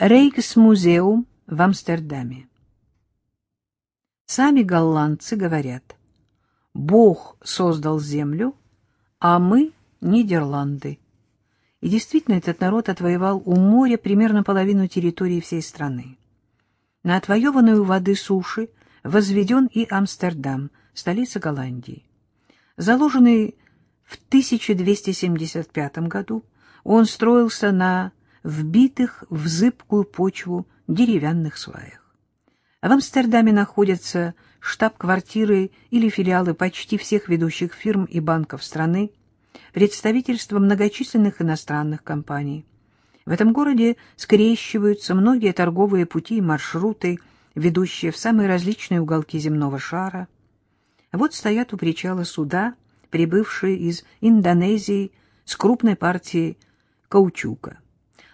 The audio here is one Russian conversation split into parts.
Рейкс-музеум в Амстердаме. Сами голландцы говорят, Бог создал землю, а мы — Нидерланды. И действительно, этот народ отвоевал у моря примерно половину территории всей страны. На отвоеванную воды суши возведен и Амстердам, столица Голландии. Заложенный в 1275 году, он строился на вбитых в зыбкую почву деревянных сваях. В Амстердаме находятся штаб-квартиры или филиалы почти всех ведущих фирм и банков страны, представительства многочисленных иностранных компаний. В этом городе скрещиваются многие торговые пути и маршруты, ведущие в самые различные уголки земного шара. Вот стоят у причала суда, прибывшие из Индонезии с крупной партией каучука.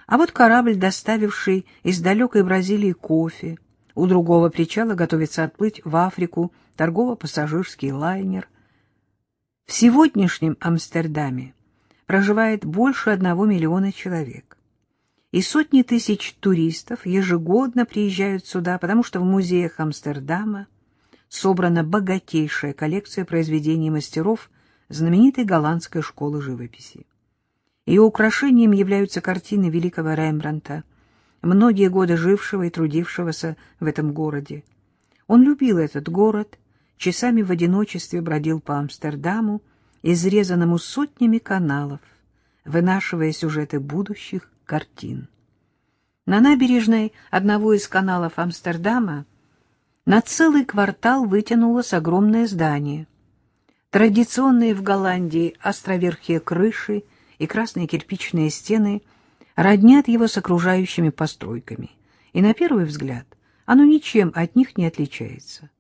А вот корабль, доставивший из далекой Бразилии кофе. У другого причала готовится отплыть в Африку торгово-пассажирский лайнер. В сегодняшнем Амстердаме проживает больше одного миллиона человек. И сотни тысяч туристов ежегодно приезжают сюда, потому что в музеях Амстердама собрана богатейшая коллекция произведений мастеров знаменитой голландской школы живописи. Ее украшением являются картины великого Рембранта, многие годы жившего и трудившегося в этом городе. Он любил этот город, часами в одиночестве бродил по Амстердаму, изрезанному сотнями каналов, вынашивая сюжеты будущих картин. На набережной одного из каналов Амстердама на целый квартал вытянулось огромное здание. Традиционные в Голландии островерхие крыши и красные кирпичные стены роднят его с окружающими постройками, и на первый взгляд оно ничем от них не отличается.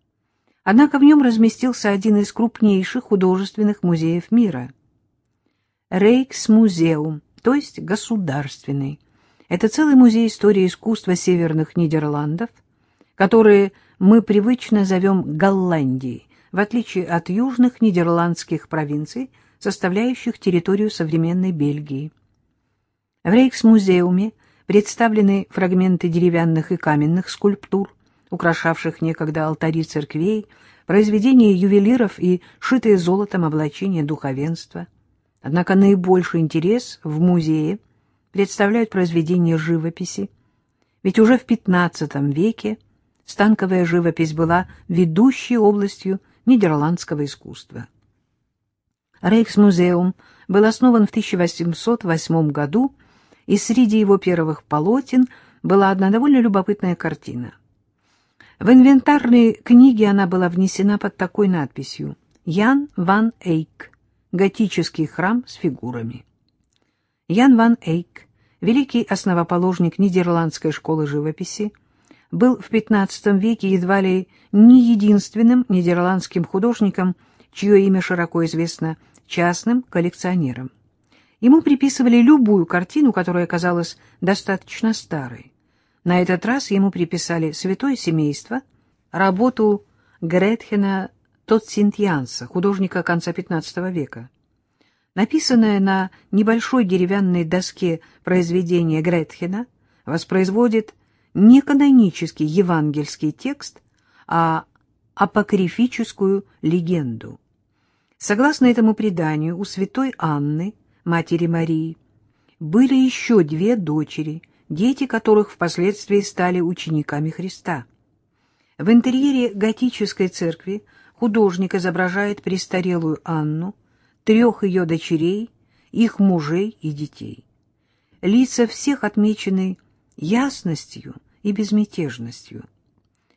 Однако в нем разместился один из крупнейших художественных музеев мира. Рейкс-музеум, то есть государственный. Это целый музей истории искусства северных Нидерландов, которые мы привычно зовем Голландией, в отличие от южных нидерландских провинций, составляющих территорию современной Бельгии. В Рейхсмузеуме представлены фрагменты деревянных и каменных скульптур, украшавших некогда алтари церквей, произведения ювелиров и шитые золотом облачения духовенства. Однако наибольший интерес в музее представляют произведения живописи, ведь уже в XV веке станковая живопись была ведущей областью нидерландского искусства. Рейхсмузеум был основан в 1808 году, и среди его первых полотен была одна довольно любопытная картина. В инвентарные книги она была внесена под такой надписью «Ян ван Эйк. Готический храм с фигурами». Ян ван Эйк, великий основоположник Нидерландской школы живописи, был в XV веке едва ли не единственным нидерландским художником, чье имя широко известно частным коллекционером. Ему приписывали любую картину, которая казалась достаточно старой. На этот раз ему приписали «Святое семейство», работу Гретхена Тотсинтьянса, художника конца XV века. Написанное на небольшой деревянной доске произведение Гретхена воспроизводит не канонический евангельский текст, а апокрифическую легенду. Согласно этому преданию, у святой Анны, матери Марии, были еще две дочери, дети которых впоследствии стали учениками Христа. В интерьере готической церкви художник изображает престарелую Анну, трех ее дочерей, их мужей и детей. Лица всех отмечены ясностью и безмятежностью.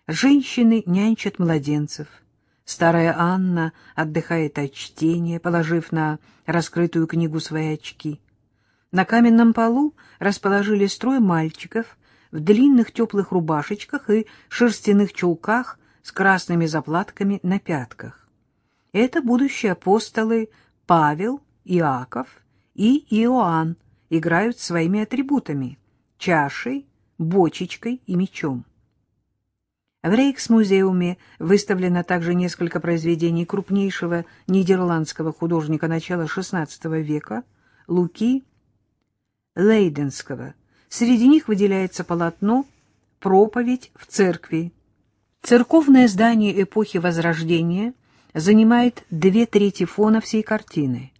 Женщины нянчат младенцев – Старая Анна отдыхает от чтения, положив на раскрытую книгу свои очки. На каменном полу расположили строй мальчиков в длинных теплых рубашечках и шерстяных чулках с красными заплатками на пятках. Это будущие апостолы Павел, Иаков и Иоанн играют своими атрибутами — чашей, бочечкой и мечом. В Рейксмузеуме выставлено также несколько произведений крупнейшего нидерландского художника начала XVI века Луки Лейденского, Среди них выделяется полотно «Проповедь в церкви». Церковное здание эпохи Возрождения занимает две трети фона всей картины.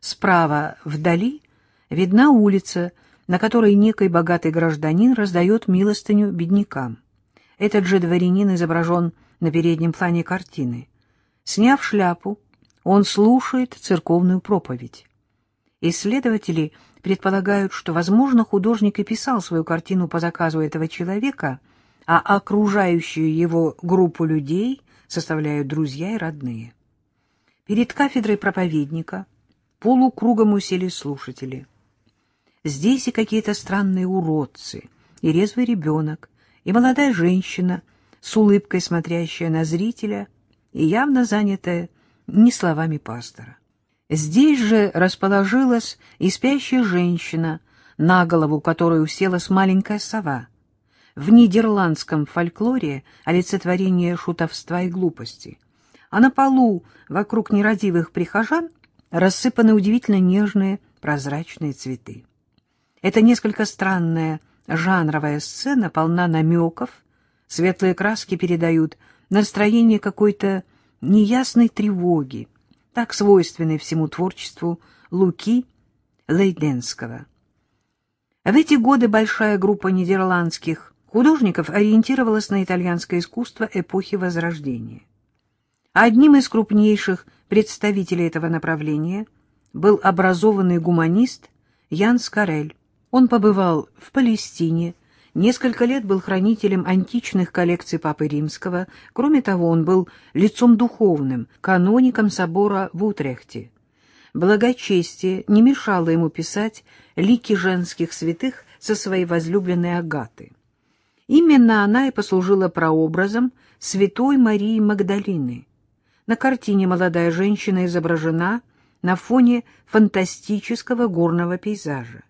Справа, вдали, видна улица, на которой некий богатый гражданин раздает милостыню беднякам. Этот же дворянин изображен на переднем плане картины. Сняв шляпу, он слушает церковную проповедь. Исследователи предполагают, что, возможно, художник и писал свою картину по заказу этого человека, а окружающую его группу людей составляют друзья и родные. Перед кафедрой проповедника полукругом усели слушатели. Здесь и какие-то странные уродцы, и резвый ребенок, и молодая женщина, с улыбкой смотрящая на зрителя и явно занятая не словами пастора. Здесь же расположилась и спящая женщина, на голову которой уселась маленькая сова. В нидерландском фольклоре олицетворение шутовства и глупости. А на полу вокруг нерадивых прихожан рассыпаны удивительно нежные прозрачные цветы. Это несколько странная жанровая сцена полна намеков, светлые краски передают настроение какой-то неясной тревоги, так свойственной всему творчеству Луки Лейденского. В эти годы большая группа нидерландских художников ориентировалась на итальянское искусство эпохи Возрождения. Одним из крупнейших представителей этого направления был образованный гуманист Ян Скарель. Он побывал в Палестине, Несколько лет был хранителем античных коллекций Папы Римского. Кроме того, он был лицом духовным, каноником собора в Утрехте. Благочестие не мешало ему писать лики женских святых со своей возлюбленной Агаты. Именно она и послужила прообразом святой Марии Магдалины. На картине молодая женщина изображена на фоне фантастического горного пейзажа.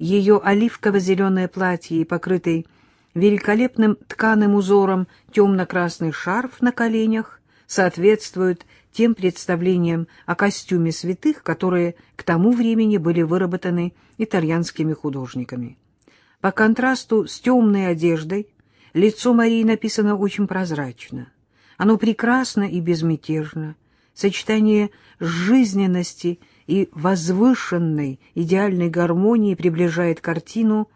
Ее оливково-зеленое платье и покрытый великолепным тканым узором темно-красный шарф на коленях соответствуют тем представлениям о костюме святых, которые к тому времени были выработаны итальянскими художниками. По контрасту с темной одеждой лицо Марии написано очень прозрачно. Оно прекрасно и безмятежно. Сочетание жизненности и возвышенной идеальной гармонии приближает картину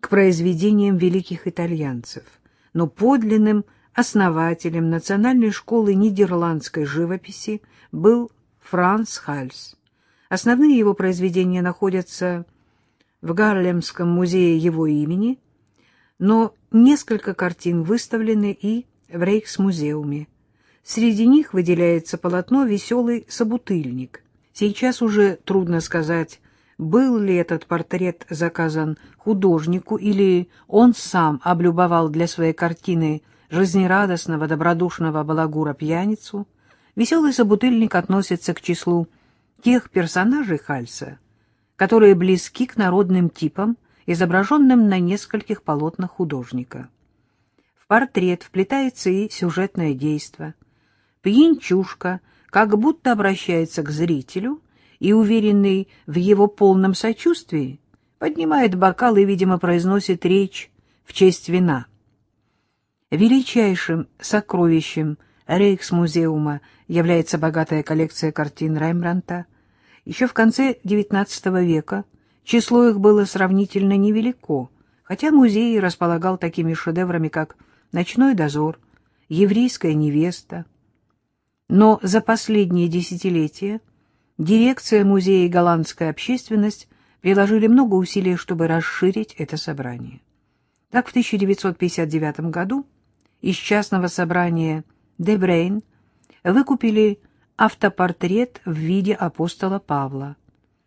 к произведениям великих итальянцев, но подлинным основателем национальной школы нидерландской живописи был Франц Хальс. Основные его произведения находятся в Гарлемском музее его имени, но несколько картин выставлены и в Рейхсмузеуме. Среди них выделяется полотно «Веселый собутыльник», Сейчас уже трудно сказать, был ли этот портрет заказан художнику или он сам облюбовал для своей картины жизнерадостного, добродушного балагура-пьяницу. Веселый собутыльник относится к числу тех персонажей Хальса, которые близки к народным типам, изображенным на нескольких полотнах художника. В портрет вплетается и сюжетное действо. Пьянчушка — как будто обращается к зрителю и, уверенный в его полном сочувствии, поднимает бокал и, видимо, произносит речь в честь вина. Величайшим сокровищем Рейхсмузеума является богатая коллекция картин Рембранта. Еще в конце XIX века число их было сравнительно невелико, хотя музей располагал такими шедеврами, как «Ночной дозор», «Еврейская невеста», но за последние десятилетия дирекция музея и голландская общественность приложили много усилий, чтобы расширить это собрание. Так, в 1959 году из частного собрания Дебрейн выкупили автопортрет в виде апостола Павла.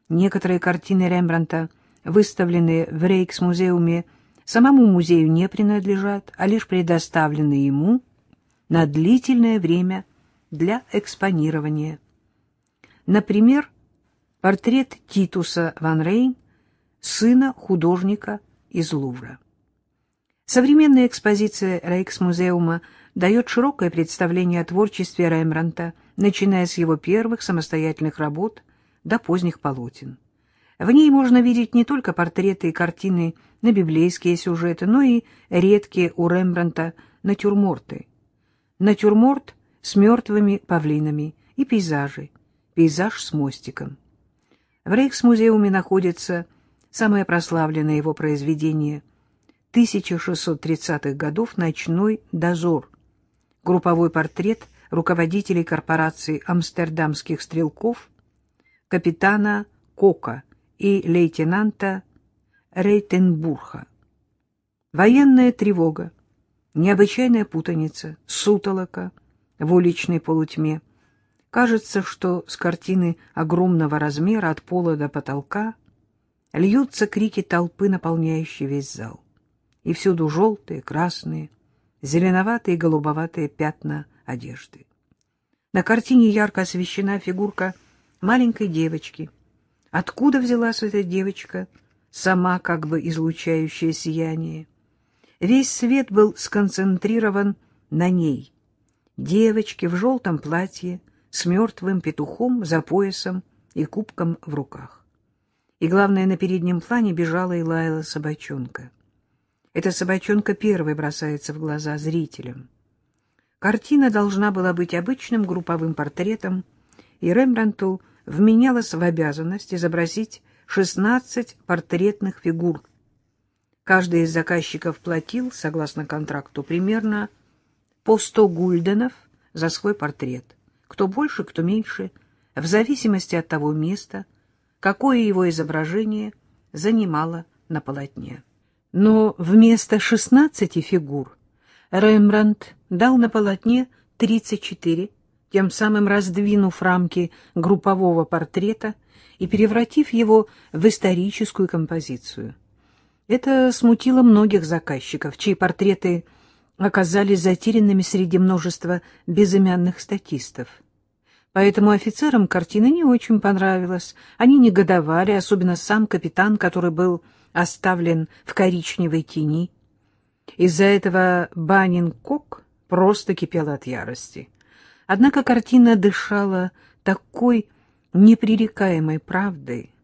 Некоторые картины Рембранта, выставленные в Рейксмузеуме, самому музею не принадлежат, а лишь предоставлены ему на длительное время для экспонирования. Например, портрет Титуса ван Рейн, сына художника из Лувра. Современная экспозиция Рейксмузеума дает широкое представление о творчестве Рембранта, начиная с его первых самостоятельных работ до поздних полотен. В ней можно видеть не только портреты и картины на библейские сюжеты, но и редкие у Рембрандта натюрморты. Натюрморт с мертвыми павлинами и пейзажи, пейзаж с мостиком. В Рейхсмузеуме находится самое прославленное его произведение 1630-х годов «Ночной дозор», групповой портрет руководителей корпорации амстердамских стрелков, капитана Кока и лейтенанта Рейтенбурха. Военная тревога, необычайная путаница, сутолока в уличной полутьме. Кажется, что с картины огромного размера от пола до потолка льются крики толпы, наполняющие весь зал. И всюду желтые, красные, зеленоватые и голубоватые пятна одежды. На картине ярко освещена фигурка маленькой девочки. Откуда взялась эта девочка, сама как бы излучающая сияние? Весь свет был сконцентрирован на ней. Девочке в желтом платье, с мертвым петухом за поясом и кубком в руках. И, главное, на переднем плане бежала и лаяла собачонка. Эта собачонка первой бросается в глаза зрителям. Картина должна была быть обычным групповым портретом, и Рембрандту вменялось в обязанность изобразить 16 портретных фигур. Каждый из заказчиков платил, согласно контракту, примерно по 100 гульденов за свой портрет. Кто больше, кто меньше, в зависимости от того места, какое его изображение занимало на полотне. Но вместо 16 фигур Рембрандт дал на полотне 34, тем самым раздвинув рамки группового портрета и превратив его в историческую композицию. Это смутило многих заказчиков, чьи портреты оказались затерянными среди множества безымянных статистов. Поэтому офицерам картина не очень понравилась. Они негодовали, особенно сам капитан, который был оставлен в коричневой тени. Из-за этого Банин-Кок просто кипел от ярости. Однако картина дышала такой непререкаемой правдой,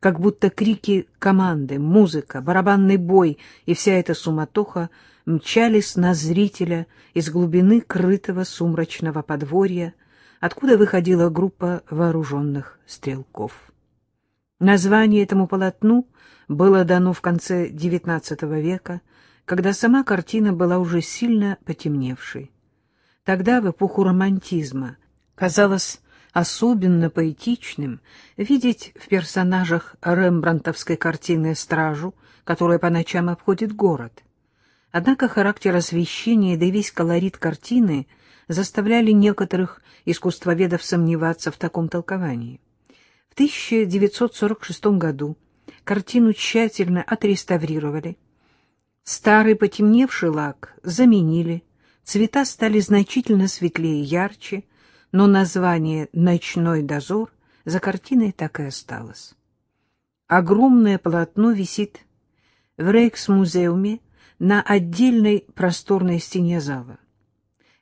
как будто крики команды, музыка, барабанный бой и вся эта суматоха мчались на зрителя из глубины крытого сумрачного подворья, откуда выходила группа вооруженных стрелков. Название этому полотну было дано в конце XIX века, когда сама картина была уже сильно потемневшей. Тогда, в эпоху романтизма, казалось особенно поэтичным видеть в персонажах рембрандтовской картины стражу, которая по ночам обходит город. Однако характер освещения, да и весь колорит картины заставляли некоторых искусствоведов сомневаться в таком толковании. В 1946 году картину тщательно отреставрировали. Старый потемневший лак заменили, цвета стали значительно светлее и ярче, но название «Ночной дозор» за картиной так и осталось. Огромное полотно висит в Рейксмузеуме на отдельной просторной стене зала.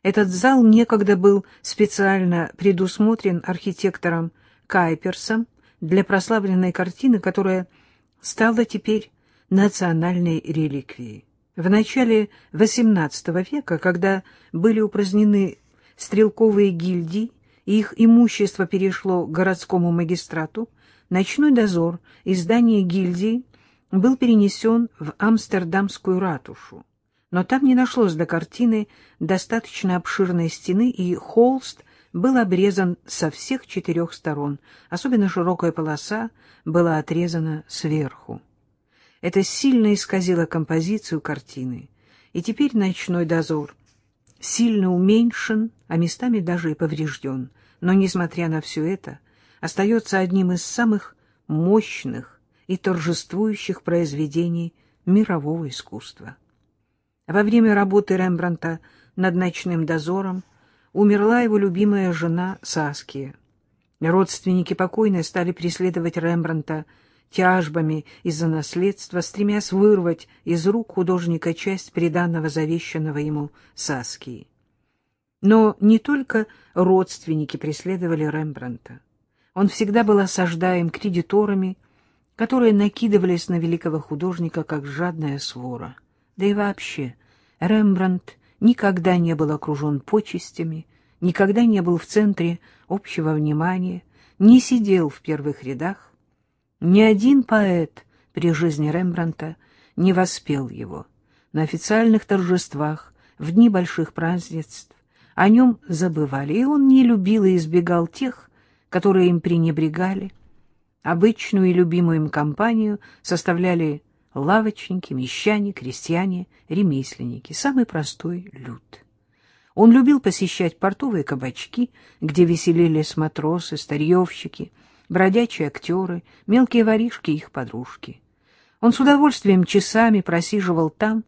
Этот зал некогда был специально предусмотрен архитектором Кайперсом для прославленной картины, которая стала теперь национальной реликвией. В начале XVIII века, когда были упразднены стрелковые гильдии, и их имущество перешло городскому магистрату, ночной дозор из здания гильдии был перенесен в Амстердамскую ратушу. Но там не нашлось до картины достаточно обширной стены, и холст был обрезан со всех четырех сторон, особенно широкая полоса была отрезана сверху. Это сильно исказило композицию картины, и теперь ночной дозор сильно уменьшен, а местами даже и поврежден, но, несмотря на все это, остается одним из самых мощных и торжествующих произведений мирового искусства. Во время работы Рембранта над «Ночным дозором» умерла его любимая жена Саския. Родственники покойной стали преследовать Рембранта тяжбами из-за наследства, стремясь вырвать из рук художника часть приданного завещанного ему Саскии. Но не только родственники преследовали Рембранта. Он всегда был осаждаем кредиторами, которые накидывались на великого художника как жадная свора. Да и вообще, Рембрандт никогда не был окружен почестями, никогда не был в центре общего внимания, не сидел в первых рядах. Ни один поэт при жизни Рембрандта не воспел его. На официальных торжествах, в дни больших празднеств о нем забывали, и он не любил и избегал тех, которые им пренебрегали. Обычную и любимую им компанию составляли лавочники, мещане, крестьяне, ремесленники, самый простой люд. Он любил посещать портовые кабачки, где веселились матросы, старьевщики, бродячие актеры, мелкие воришки и их подружки. Он с удовольствием часами просиживал там,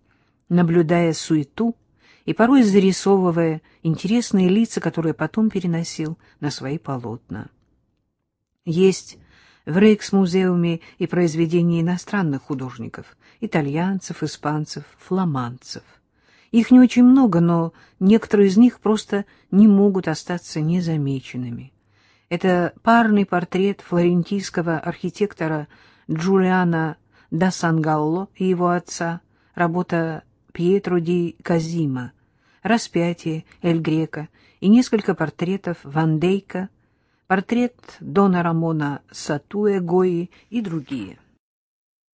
наблюдая суету и порой зарисовывая интересные лица, которые потом переносил на свои полотна. Есть в Рейкс-музеуме и произведения иностранных художников, итальянцев, испанцев, фламандцев. Их не очень много, но некоторые из них просто не могут остаться незамеченными. Это парный портрет флорентийского архитектора Джулиана да Сангалло и его отца, работа Пьетро ди Казима, распятие Эль Грека и несколько портретов Ван Дейка, портрет Дона Рамона Сатуэ Гои и другие.